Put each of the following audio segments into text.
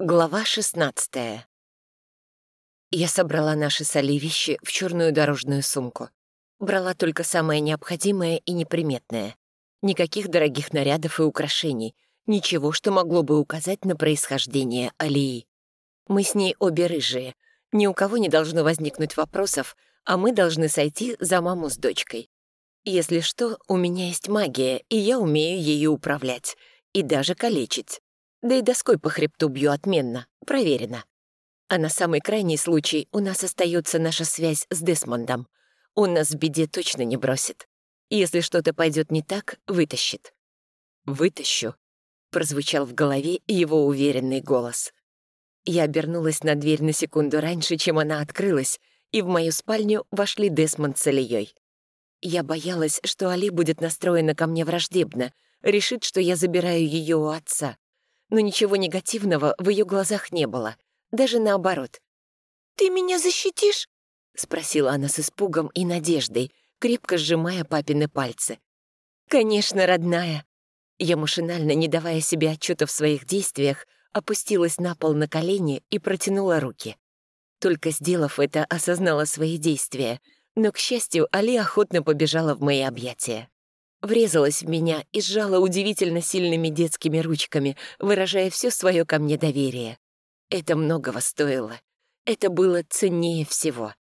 Глава 16 Я собрала наши с Али вещи в черную дорожную сумку. Брала только самое необходимое и неприметное. Никаких дорогих нарядов и украшений, ничего, что могло бы указать на происхождение Алии. Мы с ней обе рыжие. Ни у кого не должно возникнуть вопросов, а мы должны сойти за маму с дочкой. Если что, у меня есть магия, и я умею ею управлять, и даже калечить. Да и доской по хребту бью отменно, проверено. А на самый крайний случай у нас остается наша связь с Десмондом. Он нас в беде точно не бросит. Если что-то пойдет не так, вытащит. «Вытащу», — прозвучал в голове его уверенный голос. Я обернулась на дверь на секунду раньше, чем она открылась, и в мою спальню вошли Десмонд с Алией. Я боялась, что Али будет настроена ко мне враждебно, решит, что я забираю ее у отца но ничего негативного в ее глазах не было, даже наоборот. «Ты меня защитишь?» — спросила она с испугом и надеждой, крепко сжимая папины пальцы. «Конечно, родная». Я машинально, не давая себе отчета в своих действиях, опустилась на пол на колени и протянула руки. Только сделав это, осознала свои действия, но, к счастью, Али охотно побежала в мои объятия врезалась в меня и сжала удивительно сильными детскими ручками, выражая все свое ко мне доверие. Это многого стоило. Это было ценнее всего.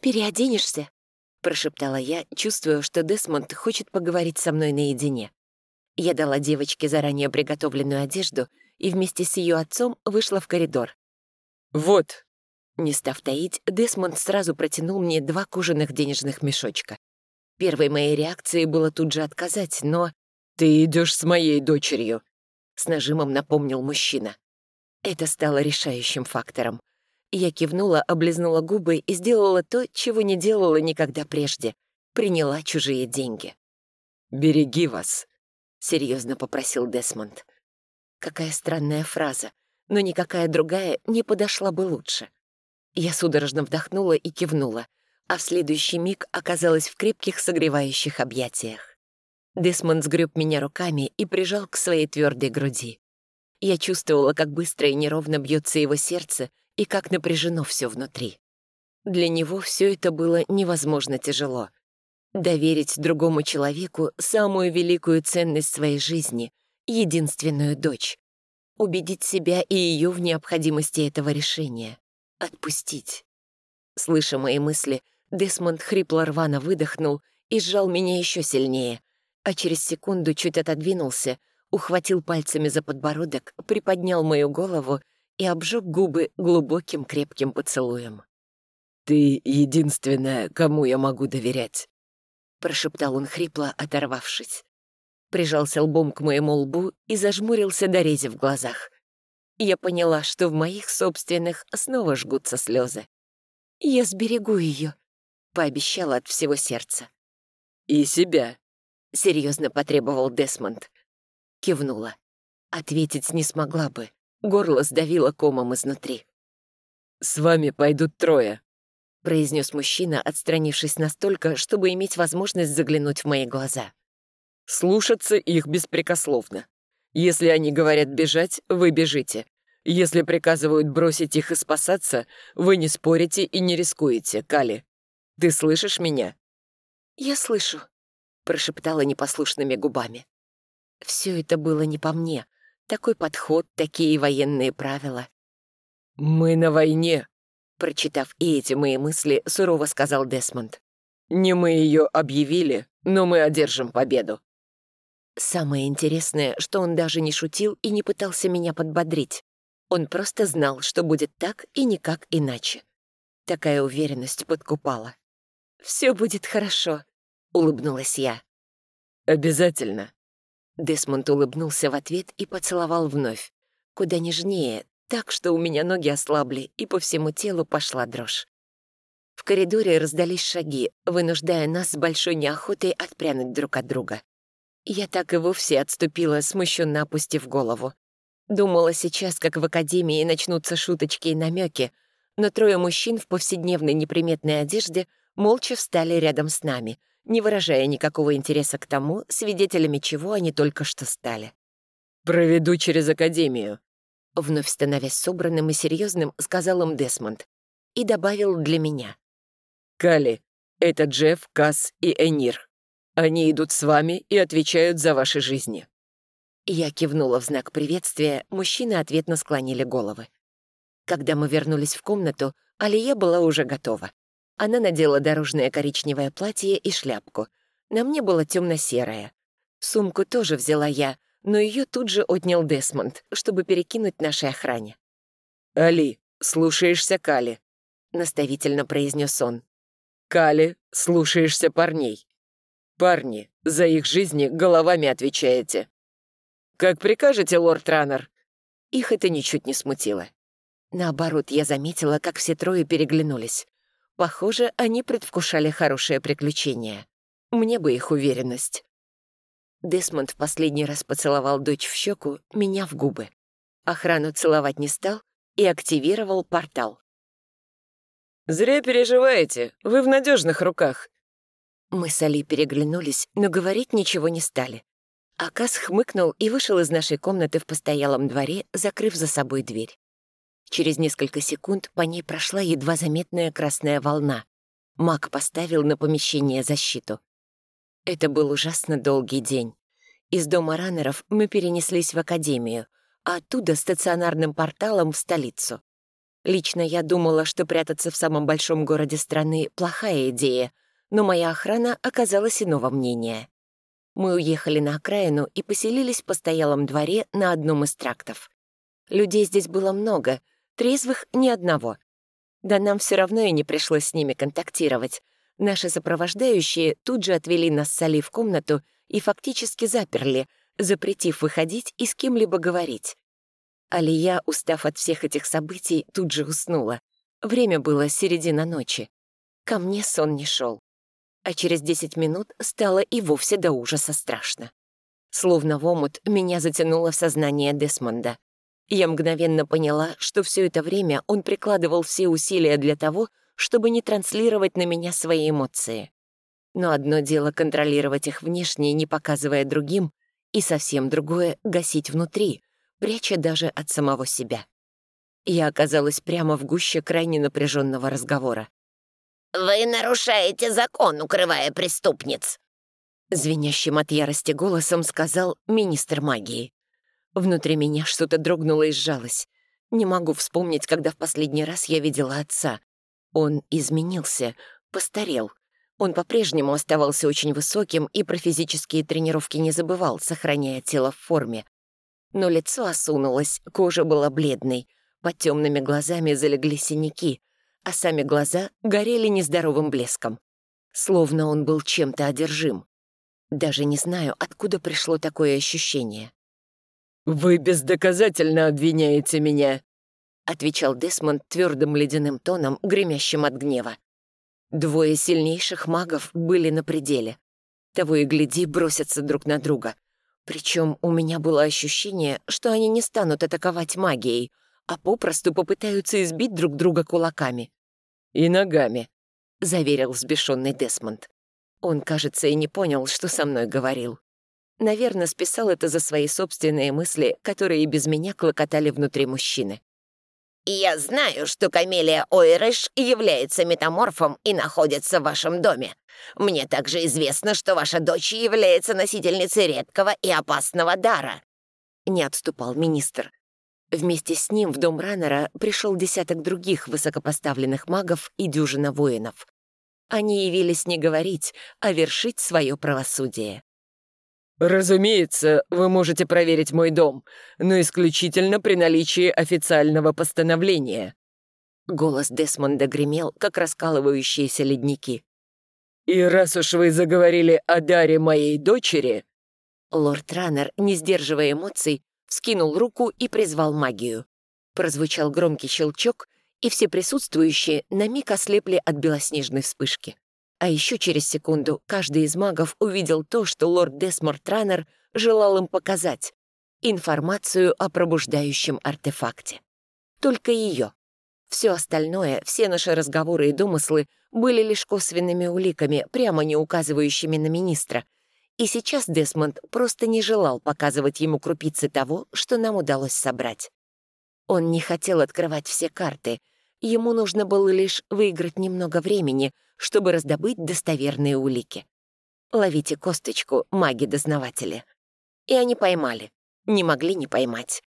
«Переоденешься?» — прошептала я, чувствуя, что Десмонд хочет поговорить со мной наедине. Я дала девочке заранее приготовленную одежду и вместе с ее отцом вышла в коридор. «Вот!» Не став таить, Десмонд сразу протянул мне два кожаных денежных мешочка. Первой моей реакцией было тут же отказать, но... «Ты идешь с моей дочерью», — с нажимом напомнил мужчина. Это стало решающим фактором. Я кивнула, облизнула губы и сделала то, чего не делала никогда прежде. Приняла чужие деньги. «Береги вас», — серьезно попросил Десмонд. Какая странная фраза, но никакая другая не подошла бы лучше. Я судорожно вдохнула и кивнула а в следующий миг оказалась в крепких согревающих объятиях. Десмонд сгреб меня руками и прижал к своей твердой груди. Я чувствовала, как быстро и неровно бьется его сердце и как напряжено все внутри. Для него все это было невозможно тяжело. Доверить другому человеку самую великую ценность своей жизни, единственную дочь. Убедить себя и ее в необходимости этого решения. Отпустить. Слыша мои мысли, Десмонд хрипло рвано выдохнул и сжал меня еще сильнее, а через секунду чуть отодвинулся, ухватил пальцами за подбородок, приподнял мою голову и обжег губы глубоким крепким поцелуем. «Ты единственная, кому я могу доверять», — прошептал он хрипло, оторвавшись. Прижался лбом к моему лбу и зажмурился до в глазах. Я поняла, что в моих собственных снова жгутся слезы. «Я сберегу ее», пообещала от всего сердца. «И себя», — серьезно потребовал Десмонд. Кивнула. Ответить не смогла бы. Горло сдавило комом изнутри. «С вами пойдут трое», — произнес мужчина, отстранившись настолько, чтобы иметь возможность заглянуть в мои глаза. «Слушаться их беспрекословно. Если они говорят бежать, вы бежите. Если приказывают бросить их и спасаться, вы не спорите и не рискуете, Кали. Ты слышишь меня?» «Я слышу», — прошептала непослушными губами. Все это было не по мне. Такой подход, такие военные правила. «Мы на войне», — прочитав и эти мои мысли, сурово сказал Десмонд. «Не мы ее объявили, но мы одержим победу». Самое интересное, что он даже не шутил и не пытался меня подбодрить. Он просто знал, что будет так и никак иначе. Такая уверенность подкупала. «Все будет хорошо», — улыбнулась я. «Обязательно». Десмонд улыбнулся в ответ и поцеловал вновь. Куда нежнее, так что у меня ноги ослабли, и по всему телу пошла дрожь. В коридоре раздались шаги, вынуждая нас с большой неохотой отпрянуть друг от друга. Я так и вовсе отступила, смущенно опустив голову. Думала сейчас, как в академии начнутся шуточки и намеки, но трое мужчин в повседневной неприметной одежде молча встали рядом с нами, не выражая никакого интереса к тому, свидетелями чего они только что стали. «Проведу через Академию», — Вновь становясь собранным и серьезным, сказал им Десмонд. И добавил для меня. «Кали, это Джефф, Касс и Энир. Они идут с вами и отвечают за ваши жизни». Я кивнула в знак приветствия, мужчины ответно склонили головы. Когда мы вернулись в комнату, Алия была уже готова. Она надела дорожное коричневое платье и шляпку. На мне было темно-серое. Сумку тоже взяла я, но ее тут же отнял Десмонд, чтобы перекинуть нашей охране. «Али, слушаешься Кали», — наставительно произнес он. «Кали, слушаешься парней. Парни, за их жизни головами отвечаете. Как прикажете, лорд Раннер?» Их это ничуть не смутило. Наоборот, я заметила, как все трое переглянулись. Похоже, они предвкушали хорошее приключение. Мне бы их уверенность. Десмонд в последний раз поцеловал дочь в щеку, меня в губы. Охрану целовать не стал и активировал портал. «Зря переживаете, вы в надежных руках». Мы с Али переглянулись, но говорить ничего не стали. Акас хмыкнул и вышел из нашей комнаты в постоялом дворе, закрыв за собой дверь. Через несколько секунд по ней прошла едва заметная красная волна. Маг поставил на помещение защиту. Это был ужасно долгий день. Из дома раннеров мы перенеслись в академию, а оттуда стационарным порталом в столицу. Лично я думала, что прятаться в самом большом городе страны — плохая идея, но моя охрана оказалась иного мнения. Мы уехали на окраину и поселились в постоялом дворе на одном из трактов. Людей здесь было много — Трезвых — ни одного. Да нам все равно и не пришлось с ними контактировать. Наши сопровождающие тут же отвели нас с Али в комнату и фактически заперли, запретив выходить и с кем-либо говорить. Алия, устав от всех этих событий, тут же уснула. Время было середина ночи. Ко мне сон не шел. А через десять минут стало и вовсе до ужаса страшно. Словно в омут меня затянуло в сознание Десмонда. Я мгновенно поняла, что все это время он прикладывал все усилия для того, чтобы не транслировать на меня свои эмоции. Но одно дело контролировать их внешне, не показывая другим, и совсем другое — гасить внутри, пряча даже от самого себя. Я оказалась прямо в гуще крайне напряженного разговора. «Вы нарушаете закон, укрывая преступниц!» Звенящим от ярости голосом сказал министр магии. Внутри меня что-то дрогнуло и сжалось. Не могу вспомнить, когда в последний раз я видела отца. Он изменился, постарел. Он по-прежнему оставался очень высоким и про физические тренировки не забывал, сохраняя тело в форме. Но лицо осунулось, кожа была бледной, под темными глазами залегли синяки, а сами глаза горели нездоровым блеском. Словно он был чем-то одержим. Даже не знаю, откуда пришло такое ощущение. «Вы бездоказательно обвиняете меня», — отвечал Десмонд твердым ледяным тоном, гремящим от гнева. Двое сильнейших магов были на пределе. Того и гляди, бросятся друг на друга. Причем у меня было ощущение, что они не станут атаковать магией, а попросту попытаются избить друг друга кулаками. «И ногами», — заверил взбешенный Десмонд. Он, кажется, и не понял, что со мной говорил. Наверное, списал это за свои собственные мысли, которые и без меня клокотали внутри мужчины. «Я знаю, что Камелия Ойрыш является метаморфом и находится в вашем доме. Мне также известно, что ваша дочь является носительницей редкого и опасного дара». Не отступал министр. Вместе с ним в дом Раннера пришел десяток других высокопоставленных магов и дюжина воинов. Они явились не говорить, а вершить свое правосудие. «Разумеется, вы можете проверить мой дом, но исключительно при наличии официального постановления». Голос Десмонда гремел, как раскалывающиеся ледники. «И раз уж вы заговорили о даре моей дочери...» Лорд Раннер, не сдерживая эмоций, вскинул руку и призвал магию. Прозвучал громкий щелчок, и все присутствующие на миг ослепли от белоснежной вспышки. А еще через секунду каждый из магов увидел то, что лорд Десморт Транер желал им показать — информацию о пробуждающем артефакте. Только ее. Все остальное, все наши разговоры и домыслы были лишь косвенными уликами, прямо не указывающими на министра. И сейчас Десмонд просто не желал показывать ему крупицы того, что нам удалось собрать. Он не хотел открывать все карты. Ему нужно было лишь выиграть немного времени, чтобы раздобыть достоверные улики. Ловите косточку, маги-дознаватели. И они поймали. Не могли не поймать.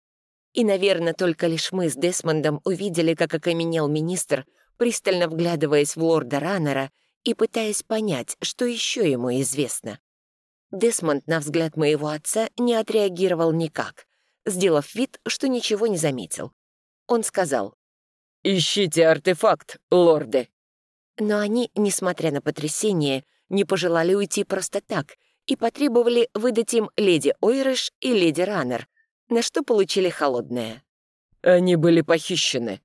И, наверное, только лишь мы с Десмондом увидели, как окаменел министр, пристально вглядываясь в лорда Раннера и пытаясь понять, что еще ему известно. Десмонд, на взгляд моего отца, не отреагировал никак, сделав вид, что ничего не заметил. Он сказал, «Ищите артефакт, лорды». Но они, несмотря на потрясение, не пожелали уйти просто так и потребовали выдать им леди Ойрыш и леди Раннер, на что получили холодное. «Они были похищены».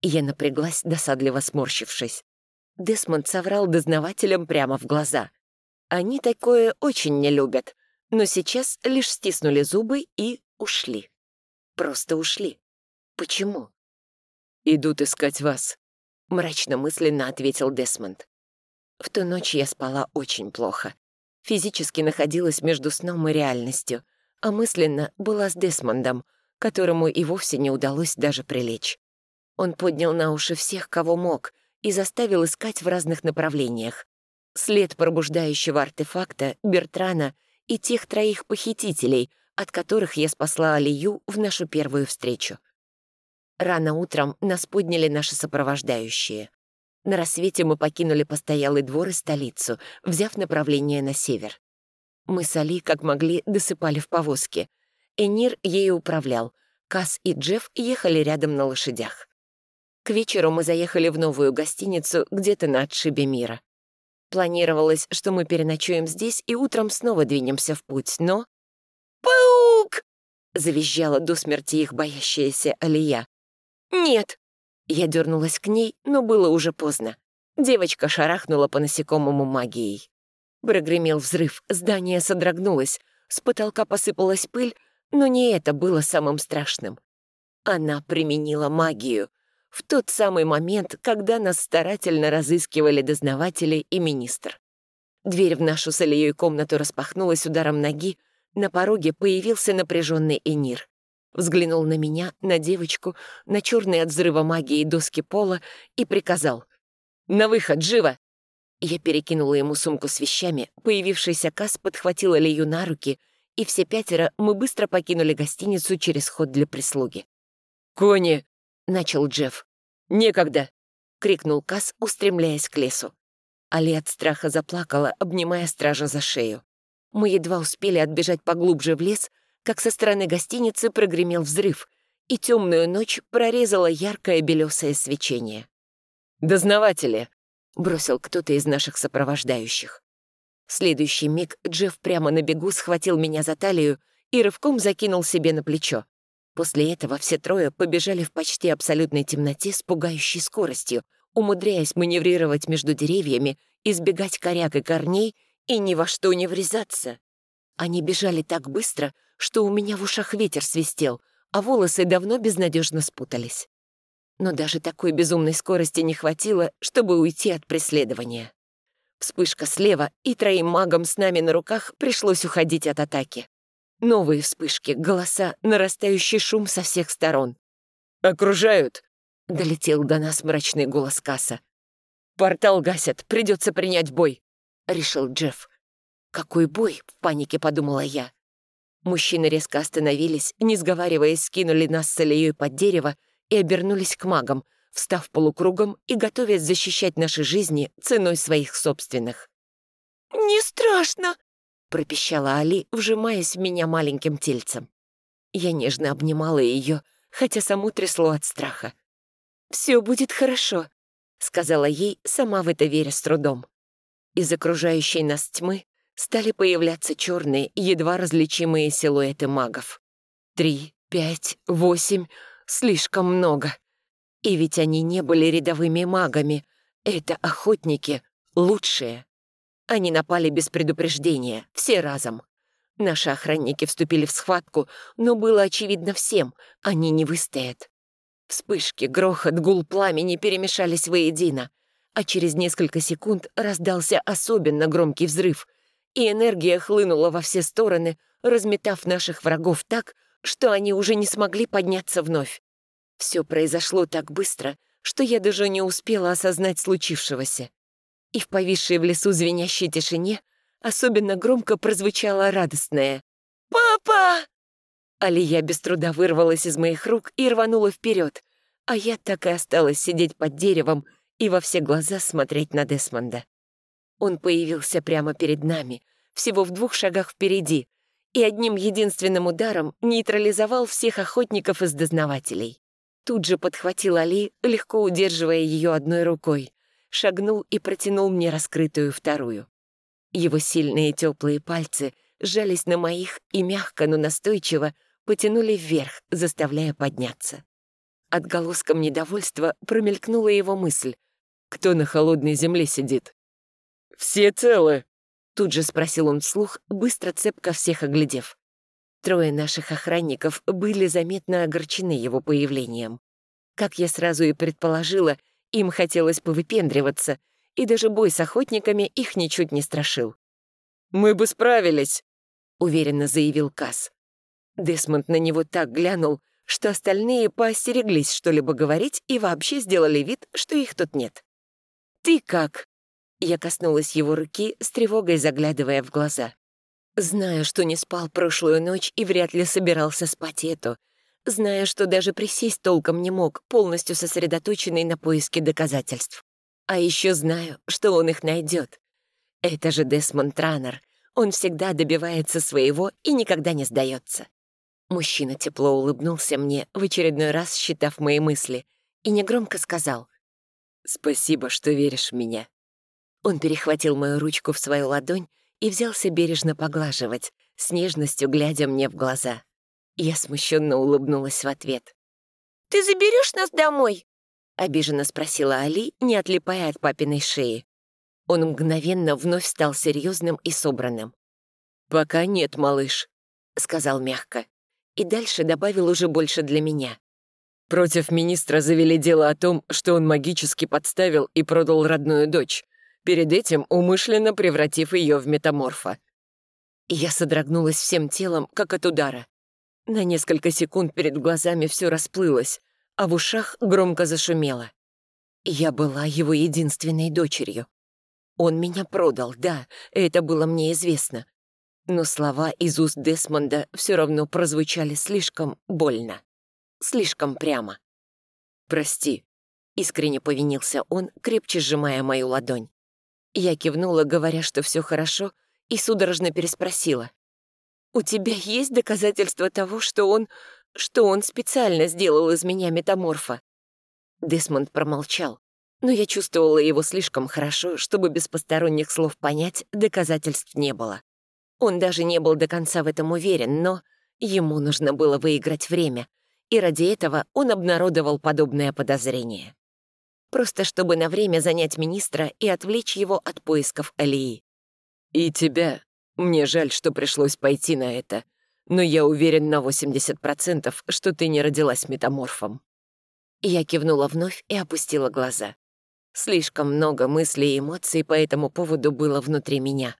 Я напряглась, досадливо сморщившись. Десмонд соврал дознавателям прямо в глаза. Они такое очень не любят, но сейчас лишь стиснули зубы и ушли. Просто ушли. Почему? «Идут искать вас», — мрачно-мысленно ответил Десмонд. В ту ночь я спала очень плохо. Физически находилась между сном и реальностью, а мысленно была с Десмондом, которому и вовсе не удалось даже прилечь. Он поднял на уши всех, кого мог, и заставил искать в разных направлениях. След пробуждающего артефакта, Бертрана и тех троих похитителей, от которых я спасла Алию в нашу первую встречу. Рано утром нас подняли наши сопровождающие. На рассвете мы покинули постоялый двор и столицу, взяв направление на север. Мы с Али, как могли, досыпали в повозке. Энир ею управлял. Кас и Джефф ехали рядом на лошадях. К вечеру мы заехали в новую гостиницу где-то на отшибе мира. Планировалось, что мы переночуем здесь и утром снова двинемся в путь, но... «Паук!» — завизжала до смерти их боящаяся Алия. «Нет!» Я дернулась к ней, но было уже поздно. Девочка шарахнула по насекомому магией. Прогремел взрыв, здание содрогнулось, с потолка посыпалась пыль, но не это было самым страшным. Она применила магию в тот самый момент, когда нас старательно разыскивали дознаватели и министр. Дверь в нашу с Ильей комнату распахнулась ударом ноги, на пороге появился напряженный Энир взглянул на меня, на девочку, на черные от взрыва магии доски пола и приказал «На выход, живо!» Я перекинула ему сумку с вещами, появившийся Кас подхватил Алию на руки, и все пятеро мы быстро покинули гостиницу через ход для прислуги. «Кони!» — начал Джефф. «Некогда!» — крикнул Кас, устремляясь к лесу. Али от страха заплакала, обнимая стража за шею. Мы едва успели отбежать поглубже в лес, как со стороны гостиницы прогремел взрыв, и темную ночь прорезало яркое белесое свечение. «Дознаватели!» — бросил кто-то из наших сопровождающих. В следующий миг Джефф прямо на бегу схватил меня за талию и рывком закинул себе на плечо. После этого все трое побежали в почти абсолютной темноте с пугающей скоростью, умудряясь маневрировать между деревьями, избегать коряк и корней и ни во что не врезаться. Они бежали так быстро, что у меня в ушах ветер свистел, а волосы давно безнадежно спутались. Но даже такой безумной скорости не хватило, чтобы уйти от преследования. Вспышка слева, и троим магам с нами на руках пришлось уходить от атаки. Новые вспышки, голоса, нарастающий шум со всех сторон. «Окружают!» — долетел до нас мрачный голос Касса. «Портал гасят, придется принять бой», — решил Джефф. «Какой бой?» — в панике подумала я. Мужчины резко остановились, не сговариваясь, скинули нас с Алией под дерево и обернулись к магам, встав полукругом и готовясь защищать наши жизни ценой своих собственных. «Не страшно!» — пропищала Али, вжимаясь в меня маленьким тельцем. Я нежно обнимала ее, хотя саму трясло от страха. «Все будет хорошо», — сказала ей, сама в это веря с трудом. Из окружающей нас тьмы стали появляться черные, едва различимые силуэты магов. Три, пять, восемь — слишком много. И ведь они не были рядовыми магами. Это охотники, лучшие. Они напали без предупреждения, все разом. Наши охранники вступили в схватку, но было очевидно всем, они не выстоят. Вспышки, грохот, гул пламени перемешались воедино, а через несколько секунд раздался особенно громкий взрыв — и энергия хлынула во все стороны, разметав наших врагов так, что они уже не смогли подняться вновь. Все произошло так быстро, что я даже не успела осознать случившегося. И в повисшей в лесу звенящей тишине особенно громко прозвучало радостное «Папа!». Алия без труда вырвалась из моих рук и рванула вперед, а я так и осталась сидеть под деревом и во все глаза смотреть на Десмонда. Он появился прямо перед нами, всего в двух шагах впереди, и одним единственным ударом нейтрализовал всех охотников из дознавателей. Тут же подхватил Али, легко удерживая ее одной рукой, шагнул и протянул мне раскрытую вторую. Его сильные теплые пальцы сжались на моих и мягко, но настойчиво потянули вверх, заставляя подняться. Отголоском недовольства промелькнула его мысль. «Кто на холодной земле сидит?» «Все целы», Тут же спросил он вслух, быстро цепко всех оглядев. Трое наших охранников были заметно огорчены его появлением. Как я сразу и предположила, им хотелось повыпендриваться, и даже бой с охотниками их ничуть не страшил. «Мы бы справились», — уверенно заявил Касс. Десмонд на него так глянул, что остальные поостереглись что-либо говорить и вообще сделали вид, что их тут нет. «Ты как?» Я коснулась его руки, с тревогой заглядывая в глаза. Зная, что не спал прошлую ночь и вряд ли собирался спать эту. Зная, что даже присесть толком не мог, полностью сосредоточенный на поиске доказательств. А еще знаю, что он их найдет. Это же Десмонд Раннер. Он всегда добивается своего и никогда не сдается. Мужчина тепло улыбнулся мне, в очередной раз считав мои мысли, и негромко сказал «Спасибо, что веришь в меня». Он перехватил мою ручку в свою ладонь и взялся бережно поглаживать, с нежностью глядя мне в глаза. Я смущенно улыбнулась в ответ. «Ты заберешь нас домой?» — обиженно спросила Али, не отлипая от папиной шеи. Он мгновенно вновь стал серьезным и собранным. «Пока нет, малыш», — сказал мягко. И дальше добавил уже больше для меня. «Против министра завели дело о том, что он магически подставил и продал родную дочь перед этим умышленно превратив ее в метаморфа. Я содрогнулась всем телом, как от удара. На несколько секунд перед глазами все расплылось, а в ушах громко зашумело. Я была его единственной дочерью. Он меня продал, да, это было мне известно. Но слова из уст Десмонда все равно прозвучали слишком больно. Слишком прямо. «Прости», — искренне повинился он, крепче сжимая мою ладонь. Я кивнула, говоря, что все хорошо, и судорожно переспросила. «У тебя есть доказательства того, что он... что он специально сделал из меня метаморфа?» Десмонд промолчал, но я чувствовала его слишком хорошо, чтобы без посторонних слов понять, доказательств не было. Он даже не был до конца в этом уверен, но ему нужно было выиграть время, и ради этого он обнародовал подобное подозрение просто чтобы на время занять министра и отвлечь его от поисков Алии. «И тебя. Мне жаль, что пришлось пойти на это, но я уверен на 80%, что ты не родилась метаморфом». Я кивнула вновь и опустила глаза. Слишком много мыслей и эмоций по этому поводу было внутри меня.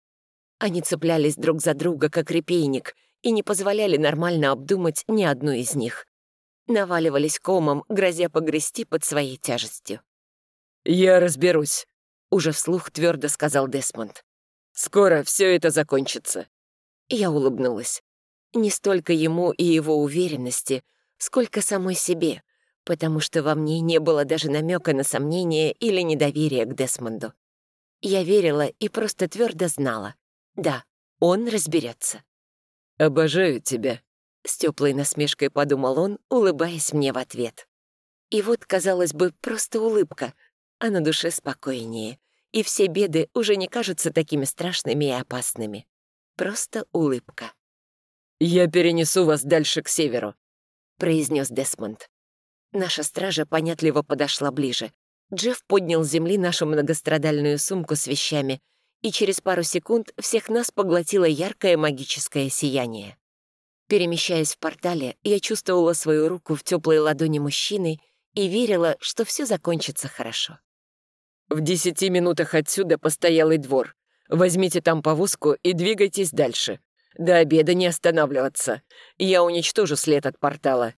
Они цеплялись друг за друга, как репейник, и не позволяли нормально обдумать ни одну из них. Наваливались комом, грозя погрести под своей тяжестью. «Я разберусь», — уже вслух твердо сказал Десмонд. «Скоро все это закончится». Я улыбнулась. Не столько ему и его уверенности, сколько самой себе, потому что во мне не было даже намека на сомнение или недоверие к Десмонду. Я верила и просто твердо знала. Да, он разберется. «Обожаю тебя», — с теплой насмешкой подумал он, улыбаясь мне в ответ. И вот, казалось бы, просто улыбка — а на душе спокойнее, и все беды уже не кажутся такими страшными и опасными. Просто улыбка. «Я перенесу вас дальше к северу», — произнес Десмонд. Наша стража понятливо подошла ближе. Джефф поднял с земли нашу многострадальную сумку с вещами, и через пару секунд всех нас поглотило яркое магическое сияние. Перемещаясь в портале, я чувствовала свою руку в теплой ладони мужчины и верила, что все закончится хорошо. В десяти минутах отсюда постоялый двор. Возьмите там повозку и двигайтесь дальше. До обеда не останавливаться. Я уничтожу след от портала.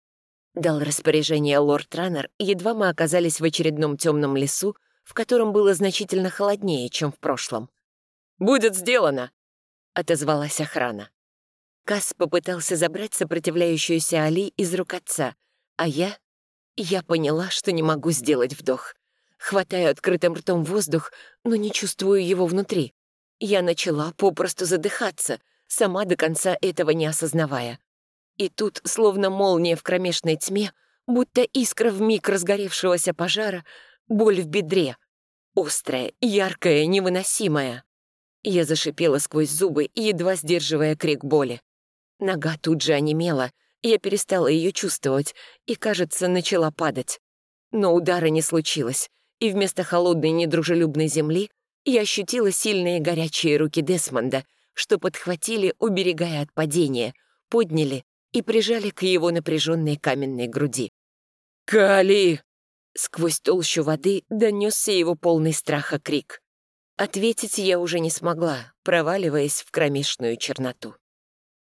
Дал распоряжение лорд Раннер, едва мы оказались в очередном темном лесу, в котором было значительно холоднее, чем в прошлом. «Будет сделано!» — отозвалась охрана. Касс попытался забрать сопротивляющуюся Али из рук отца, а я... Я поняла, что не могу сделать вдох. Хватаю открытым ртом воздух, но не чувствую его внутри. Я начала попросту задыхаться, сама до конца этого не осознавая. И тут, словно молния в кромешной тьме, будто искра в миг разгоревшегося пожара, боль в бедре. Острая, яркая, невыносимая. Я зашипела сквозь зубы, едва сдерживая крик боли. Нога тут же онемела, я перестала ее чувствовать и, кажется, начала падать. Но удара не случилось, и вместо холодной недружелюбной земли я ощутила сильные горячие руки Десмонда, что подхватили, уберегая от падения, подняли и прижали к его напряженной каменной груди. «Кали!» Сквозь толщу воды донесся его полный страха крик. Ответить я уже не смогла, проваливаясь в кромешную черноту.